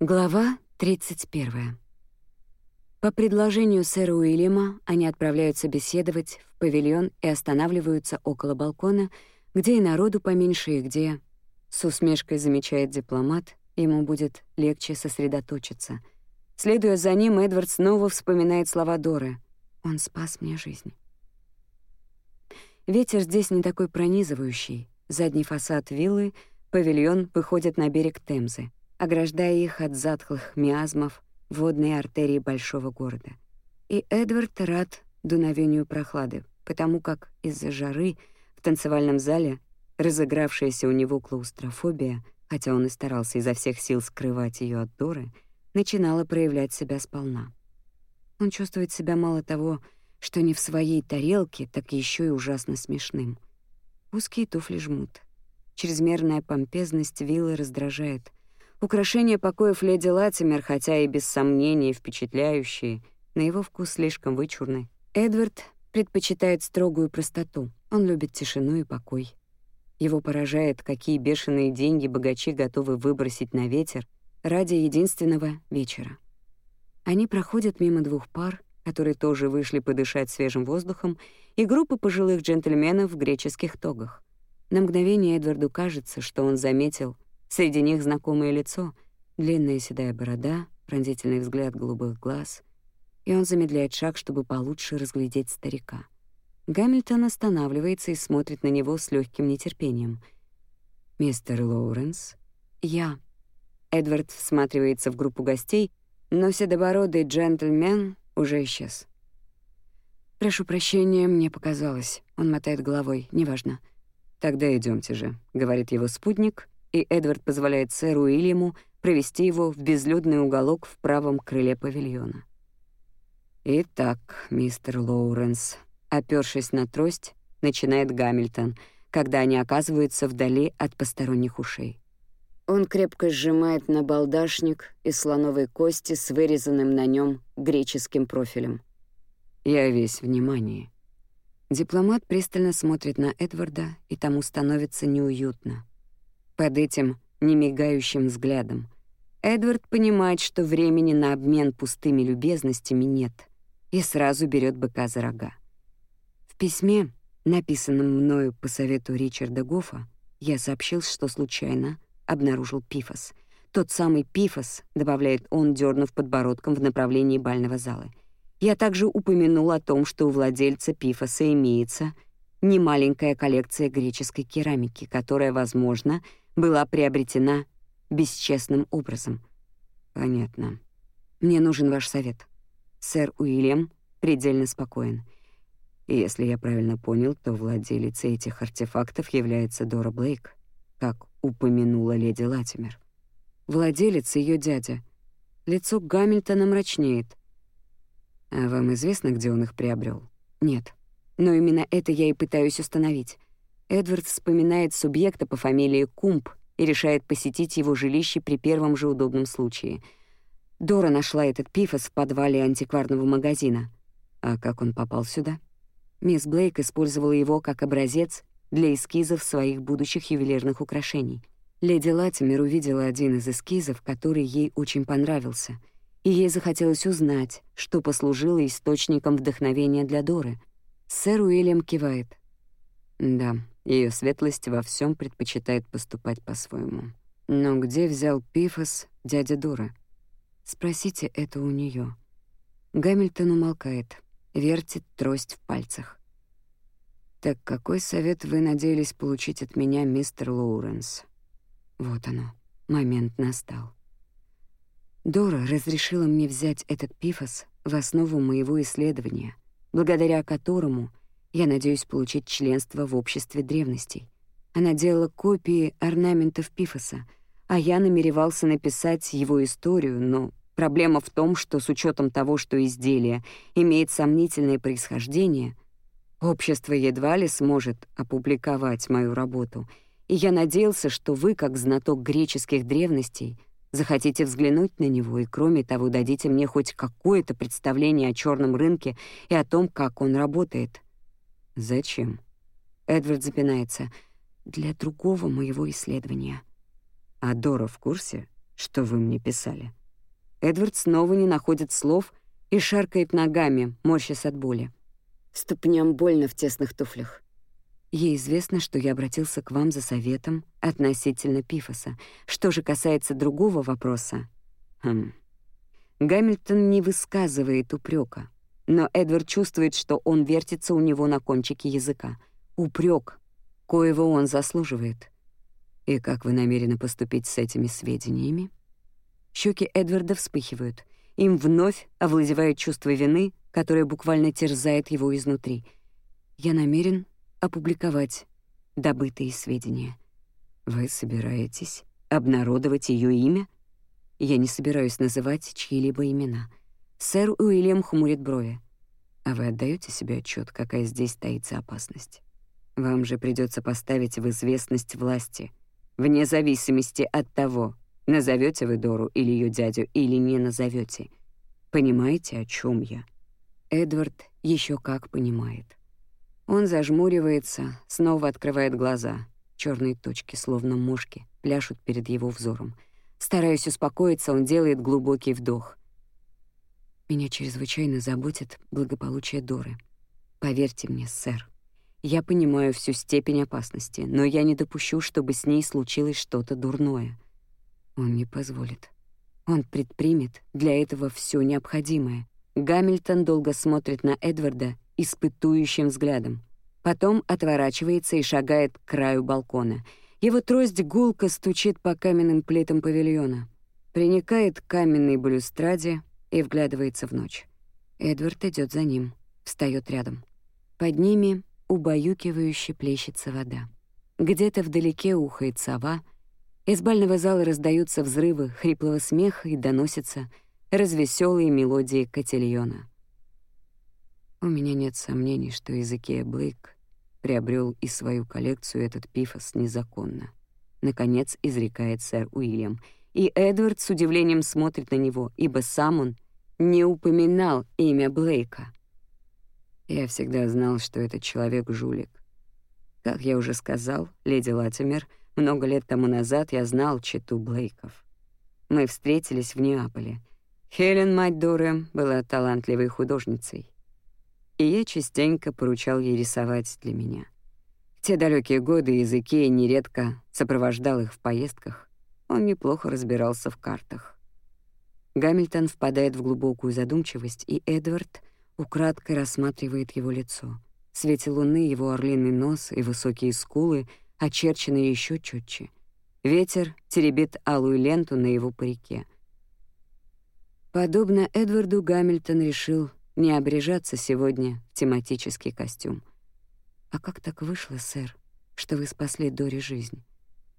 Глава 31. По предложению сэра Уильяма они отправляются беседовать в павильон и останавливаются около балкона, где и народу поменьше, и где, с усмешкой замечает дипломат, ему будет легче сосредоточиться. Следуя за ним, Эдвард снова вспоминает слова Доры. «Он спас мне жизнь». Ветер здесь не такой пронизывающий. Задний фасад виллы, павильон выходит на берег Темзы ограждая их от затхлых миазмов водной артерии большого города. И Эдвард рад дуновению прохлады, потому как из-за жары в танцевальном зале разыгравшаяся у него клаустрофобия, хотя он и старался изо всех сил скрывать ее от Доры, начинала проявлять себя сполна. Он чувствует себя мало того, что не в своей тарелке, так еще и ужасно смешным. Узкие туфли жмут. Чрезмерная помпезность виллы раздражает, Украшения покоев леди Латимер, хотя и без сомнения впечатляющие, на его вкус слишком вычурны. Эдвард предпочитает строгую простоту. Он любит тишину и покой. Его поражает, какие бешеные деньги богачи готовы выбросить на ветер ради единственного вечера. Они проходят мимо двух пар, которые тоже вышли подышать свежим воздухом, и группы пожилых джентльменов в греческих тогах. На мгновение Эдварду кажется, что он заметил — Среди них знакомое лицо, длинная седая борода, пронзительный взгляд голубых глаз, и он замедляет шаг, чтобы получше разглядеть старика. Гамильтон останавливается и смотрит на него с легким нетерпением. «Мистер Лоуренс?» «Я». Эдвард всматривается в группу гостей, но седобородый джентльмен уже исчез. «Прошу прощения, мне показалось». Он мотает головой. «Неважно». «Тогда идемте же», — говорит его спутник, и Эдвард позволяет сэру Уильяму провести его в безлюдный уголок в правом крыле павильона. «Итак, мистер Лоуренс», — опёршись на трость, начинает Гамильтон, когда они оказываются вдали от посторонних ушей. Он крепко сжимает набалдашник из слоновой кости с вырезанным на нем греческим профилем. «Я весь внимание». Дипломат пристально смотрит на Эдварда, и тому становится неуютно под этим немигающим взглядом. Эдвард понимает, что времени на обмен пустыми любезностями нет, и сразу берет быка за рога. В письме, написанном мною по совету Ричарда Гофа, я сообщил, что случайно обнаружил пифос. Тот самый пифос, добавляет он, дернув подбородком в направлении бального зала. Я также упомянул о том, что у владельца пифоса имеется немаленькая коллекция греческой керамики, которая, возможно, была приобретена бесчестным образом. Понятно. Мне нужен ваш совет. Сэр Уильям предельно спокоен. И если я правильно понял, то владелицей этих артефактов является Дора Блейк, как упомянула леди Латимер. Владелец ее дядя. Лицо Гамильтона мрачнеет. А вам известно, где он их приобрел? Нет. Но именно это я и пытаюсь установить. Эдвард вспоминает субъекта по фамилии Кумп и решает посетить его жилище при первом же удобном случае. Дора нашла этот пифос в подвале антикварного магазина. А как он попал сюда? Мисс Блейк использовала его как образец для эскизов своих будущих ювелирных украшений. Леди Латимер увидела один из эскизов, который ей очень понравился, и ей захотелось узнать, что послужило источником вдохновения для Доры. Сэр Уильям кивает. Да, ее светлость во всем предпочитает поступать по-своему. Но где взял Пифос дядя Дура? Спросите это у нее. Гамильтон умолкает, вертит трость в пальцах. «Так какой совет вы надеялись получить от меня, мистер Лоуренс?» Вот оно, момент настал. Дора разрешила мне взять этот пифос в основу моего исследования, благодаря которому я надеюсь получить членство в обществе древностей. Она делала копии орнаментов Пифоса, а я намеревался написать его историю, но проблема в том, что с учетом того, что изделие имеет сомнительное происхождение, общество едва ли сможет опубликовать мою работу, и я надеялся, что вы, как знаток греческих древностей, захотите взглянуть на него и, кроме того, дадите мне хоть какое-то представление о черном рынке и о том, как он работает — «Зачем?» Эдвард запинается. «Для другого моего исследования». «А Дора в курсе, что вы мне писали». Эдвард снова не находит слов и шаркает ногами, морщась от боли. Ступням больно в тесных туфлях. Ей известно, что я обратился к вам за советом относительно Пифоса. Что же касается другого вопроса... Хм. Гамильтон не высказывает упрека, но Эдвард чувствует, что он вертится у него на кончике языка. Упрек, коего он заслуживает. И как вы намерены поступить с этими сведениями? Щеки Эдварда вспыхивают. Им вновь овладевает чувство вины, которое буквально терзает его изнутри. Я намерен опубликовать добытые сведения. Вы собираетесь обнародовать ее имя? Я не собираюсь называть чьи-либо имена. Сэр Уильям хмурит брови. А вы отдаете себе отчет, какая здесь таится опасность? Вам же придется поставить в известность власти, вне зависимости от того, Назовете вы Дору или ее дядю, или не назовете. Понимаете, о чем я? Эдвард еще как понимает. Он зажмуривается, снова открывает глаза. Черные точки, словно мушки, пляшут перед его взором. Стараясь успокоиться, он делает глубокий вдох. Меня чрезвычайно заботит благополучие Доры. Поверьте мне, сэр. Я понимаю всю степень опасности, но я не допущу, чтобы с ней случилось что-то дурное. Он не позволит. Он предпримет для этого все необходимое. Гамильтон долго смотрит на Эдварда испытующим взглядом. Потом отворачивается и шагает к краю балкона. Его трость гулко стучит по каменным плитам павильона. Приникает к каменной балюстраде и вглядывается в ночь. Эдвард идет за ним, встает рядом. Под ними убаюкивающе плещется вода. Где-то вдалеке ухает сова — из бального зала раздаются взрывы хриплого смеха и доносятся развеселые мелодии котельона. У меня нет сомнений, что Изекия Блейк приобрел и свою коллекцию этот пифос незаконно. Наконец изрекает сэр Уильям, и Эдвард с удивлением смотрит на него, ибо сам он не упоминал имя Блейка. Я всегда знал, что этот человек — жулик. Как я уже сказал, леди Латимер — много лет тому назад я знал читу Блейков. Мы встретились в Неаполе. Хелен, мать Доры, была талантливой художницей. И я частенько поручал ей рисовать для меня. В те далекие годы языки нередко сопровождал их в поездках. Он неплохо разбирался в картах. Гамильтон впадает в глубокую задумчивость, и Эдвард украдкой рассматривает его лицо. В свете луны его орлиный нос и высокие скулы — очерчены еще четче. Ветер теребит алую ленту на его парике. Подобно Эдварду, Гамильтон решил не обрежаться сегодня в тематический костюм. «А как так вышло, сэр, что вы спасли Дори жизнь?»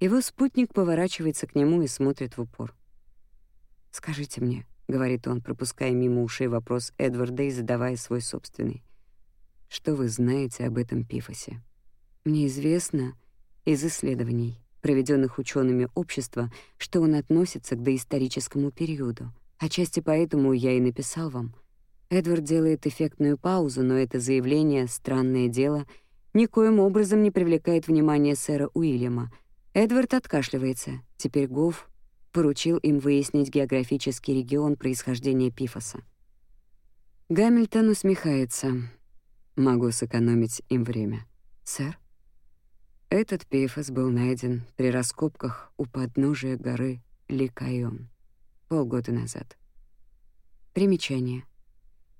Его спутник поворачивается к нему и смотрит в упор. «Скажите мне», — говорит он, пропуская мимо ушей вопрос Эдварда и задавая свой собственный, «что вы знаете об этом Пифосе?» «Мне известно, из исследований, проведенных учеными общества, что он относится к доисторическому периоду. Отчасти поэтому я и написал вам. Эдвард делает эффектную паузу, но это заявление, странное дело, никоим образом не привлекает внимания сэра Уильяма. Эдвард откашливается. Теперь Гофф поручил им выяснить географический регион происхождения Пифоса. Гамильтон усмехается. «Могу сэкономить им время». «Сэр?» Этот пифос был найден при раскопках у подножия горы Ликайон полгода назад. Примечание.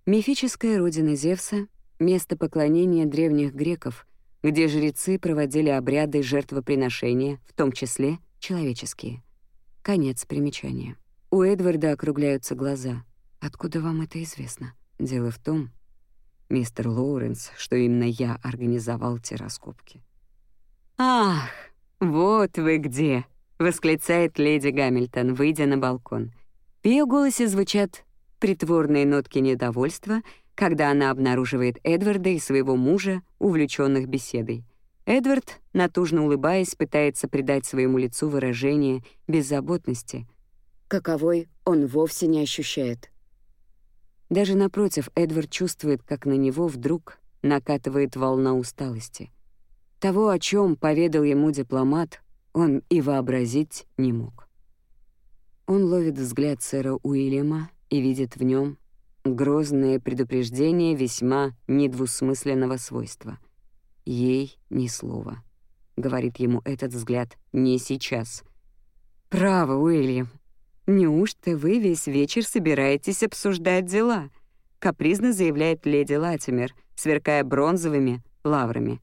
Мифическая родина Зевса — место поклонения древних греков, где жрецы проводили обряды жертвоприношения, в том числе человеческие. Конец примечания. У Эдварда округляются глаза. «Откуда вам это известно?» Дело в том, мистер Лоуренс, что именно я организовал те раскопки. «Ах, вот вы где!» — восклицает леди Гамильтон, выйдя на балкон. В ее голосе звучат притворные нотки недовольства, когда она обнаруживает Эдварда и своего мужа, увлеченных беседой. Эдвард, натужно улыбаясь, пытается придать своему лицу выражение беззаботности, каковой он вовсе не ощущает. Даже напротив, Эдвард чувствует, как на него вдруг накатывает волна усталости — того, о чем поведал ему дипломат, он и вообразить не мог. Он ловит взгляд сэра Уильяма и видит в нем грозное предупреждение весьма недвусмысленного свойства. Ей ни слова. Говорит ему этот взгляд не сейчас. «Право, Уильям, неужто вы весь вечер собираетесь обсуждать дела?» капризно заявляет леди Латимер, сверкая бронзовыми лаврами.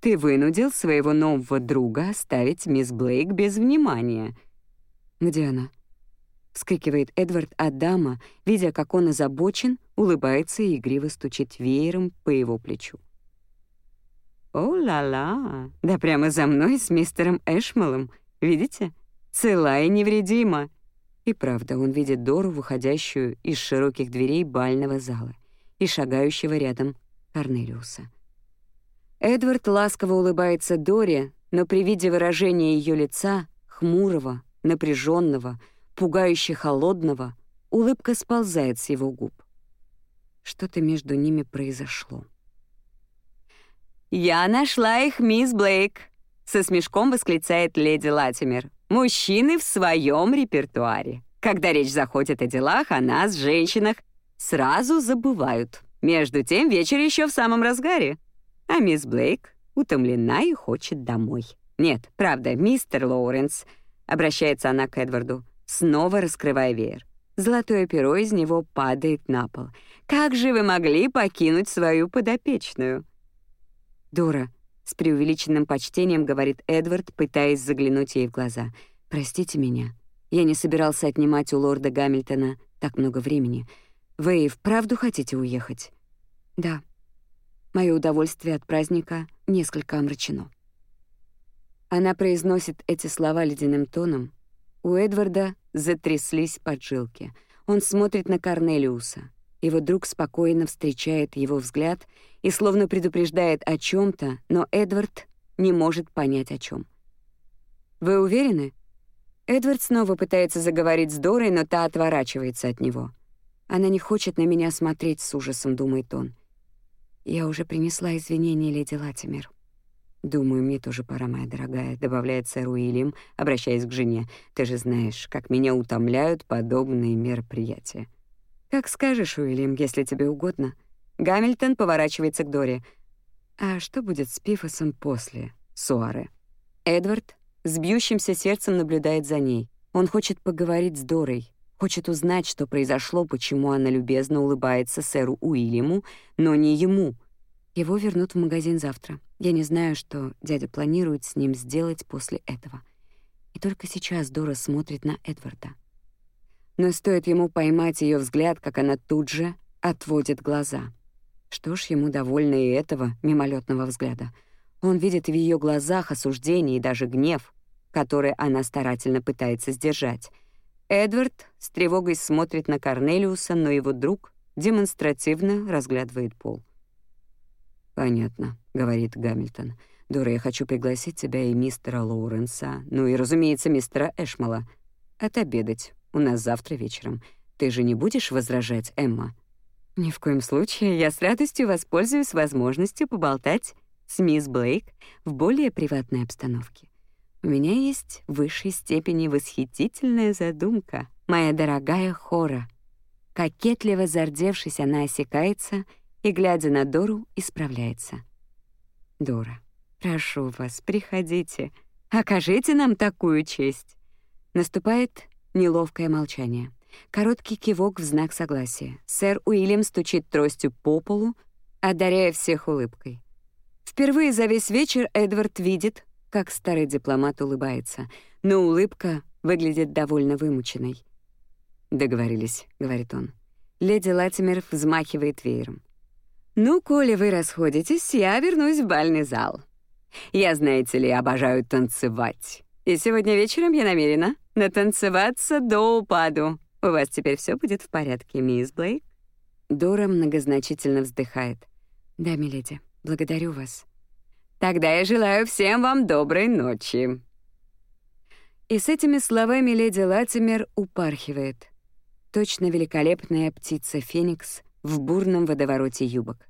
«Ты вынудил своего нового друга оставить мисс Блейк без внимания». «Где она?» — вскрикивает Эдвард, а дама, видя, как он озабочен, улыбается и игриво стучит веером по его плечу. «О-ла-ла! Да прямо за мной с мистером Эшмалом. Видите? Цела и невредима. И правда, он видит Дору, выходящую из широких дверей бального зала и шагающего рядом Корнелиуса. Эдвард ласково улыбается Доре, но при виде выражения ее лица, хмурого, напряженного, пугающе холодного, улыбка сползает с его губ. Что-то между ними произошло. «Я нашла их, мисс Блейк!» — со смешком восклицает леди Латимер. Мужчины в своем репертуаре. Когда речь заходит о делах, о нас, женщинах, сразу забывают. Между тем вечер еще в самом разгаре. А мисс Блейк утомлена и хочет домой. Нет, правда, мистер Лоуренс, обращается она к Эдварду, снова раскрывая веер. Золотое перо из него падает на пол. Как же вы могли покинуть свою подопечную? Дора, с преувеличенным почтением говорит Эдвард, пытаясь заглянуть ей в глаза. «Простите меня. Я не собирался отнимать у лорда Гамильтона так много времени. Вы и вправду хотите уехать?» «Да. Мое удовольствие от праздника несколько омрачено». Она произносит эти слова ледяным тоном. У Эдварда затряслись поджилки. Он смотрит на Корнелиуса. Его друг спокойно встречает его взгляд и словно предупреждает о чем то но Эдвард не может понять о чем. «Вы уверены?» Эдвард снова пытается заговорить с Дорой, но та отворачивается от него. «Она не хочет на меня смотреть с ужасом», — думает он. «Я уже принесла извинения, леди Латимер». «Думаю, мне тоже пора, моя дорогая», — добавляет сэр Уильям, обращаясь к жене. «Ты же знаешь, как меня утомляют подобные мероприятия». «Как скажешь, Уильям, если тебе угодно». Гамильтон поворачивается к Дори. «А что будет с Пифосом после Суары?» Эдвард с бьющимся сердцем наблюдает за ней. Он хочет поговорить с Дорой, хочет узнать, что произошло, почему она любезно улыбается сэру Уильяму, но не ему. Его вернут в магазин завтра. Я не знаю, что дядя планирует с ним сделать после этого. И только сейчас Дора смотрит на Эдварда. Но стоит ему поймать ее взгляд, как она тут же отводит глаза. Что ж, ему довольно и этого мимолетного взгляда. Он видит в ее глазах осуждение и даже гнев, который она старательно пытается сдержать. Эдвард с тревогой смотрит на Корнелиуса, но его друг демонстративно разглядывает пол. «Понятно», — говорит Гамильтон. «Дора, я хочу пригласить тебя и мистера Лоуренса, ну и, разумеется, мистера Эшмала, отобедать у нас завтра вечером. Ты же не будешь возражать, Эмма?» «Ни в коем случае. Я с радостью воспользуюсь возможностью поболтать с мисс Блейк в более приватной обстановке. У меня есть в высшей степени восхитительная задумка, моя дорогая Хора». Кокетливо зардевшись, она осекается и, глядя на Дору, исправляется. «Дора, прошу вас, приходите. Окажите нам такую честь». Наступает Неловкое молчание. Короткий кивок в знак согласия. Сэр Уильям стучит тростью по полу, одаряя всех улыбкой. Впервые за весь вечер Эдвард видит, как старый дипломат улыбается, но улыбка выглядит довольно вымученной. «Договорились», — говорит он. Леди Латимер взмахивает веером. «Ну, коли вы расходитесь, я вернусь в бальный зал. Я, знаете ли, обожаю танцевать. И сегодня вечером я намерена натанцеваться до упаду. У вас теперь все будет в порядке, мисс Блейк?» Дора многозначительно вздыхает. «Да, миледи, благодарю вас». «Тогда я желаю всем вам доброй ночи». И с этими словами леди Латимер упархивает. Точно великолепная птица Феникс в бурном водовороте юбок.